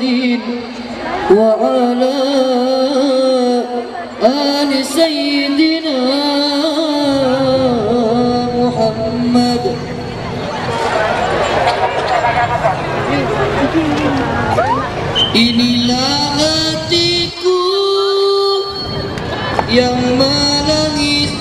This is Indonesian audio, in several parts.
محمد وعلى آل سيدنا محمد. Inilah hatiku yang menangis.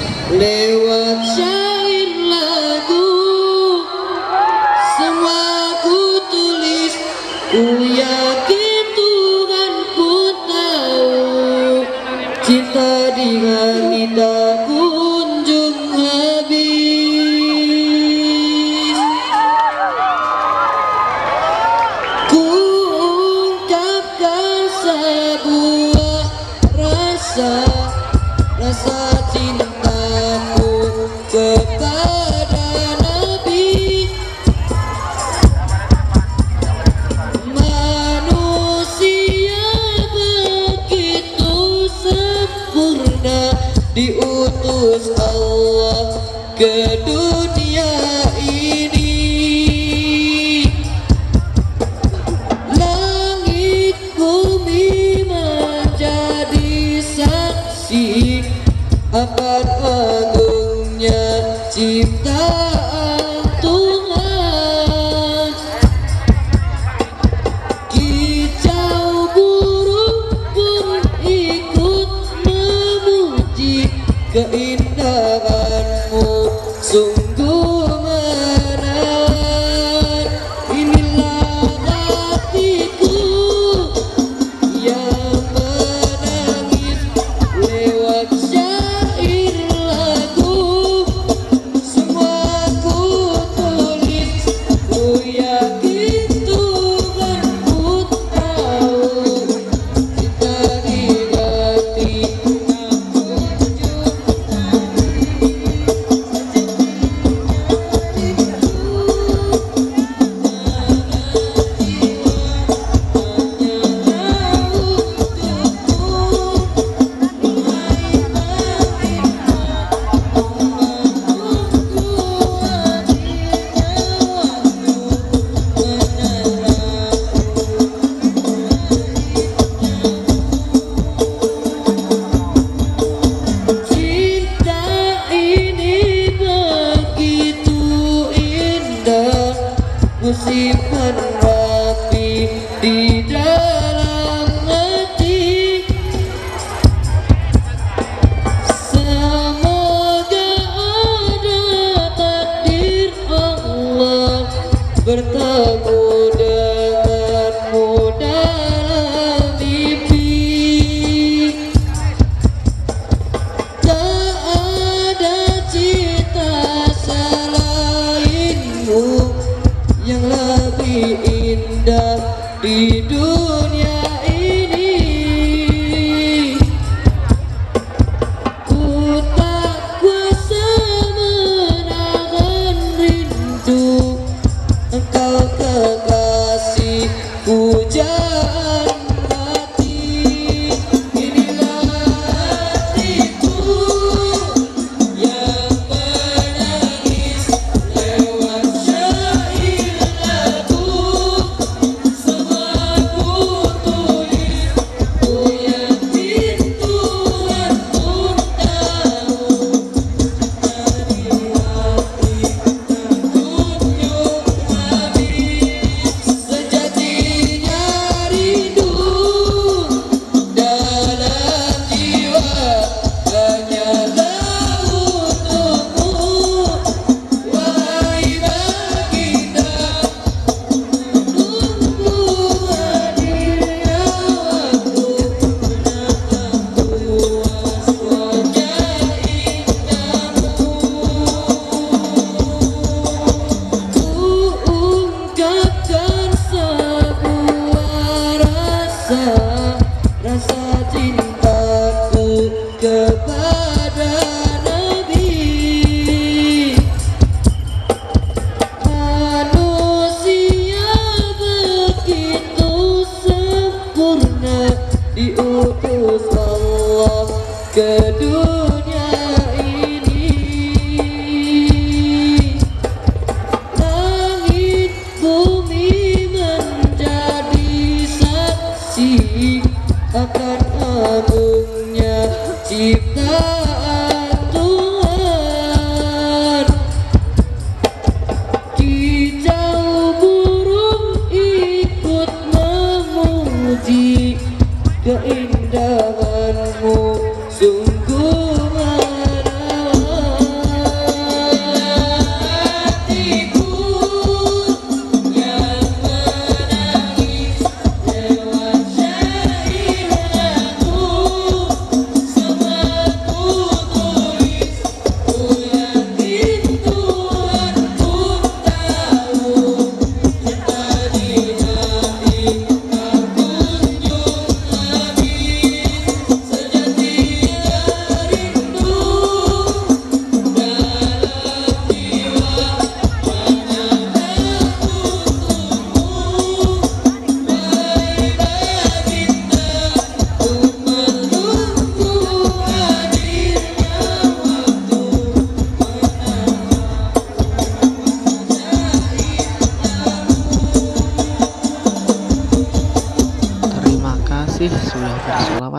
ke dunia ini. Langit bumi menjadi saksi Akan agungnya ciptaan Tuhan. Kicau burung pun ikut memuji keindahan azul. indah di dunia. ciptaan Tuhan. Kicau burung ikut memuji keindahanmu. Sungguh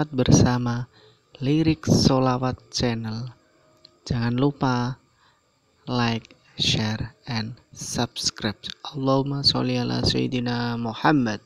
Bersolawat bersama Lirik Solawat Channel. Jangan lupa like, share, and subscribe. Allahumma sholli ala Sayyidina Muhammad.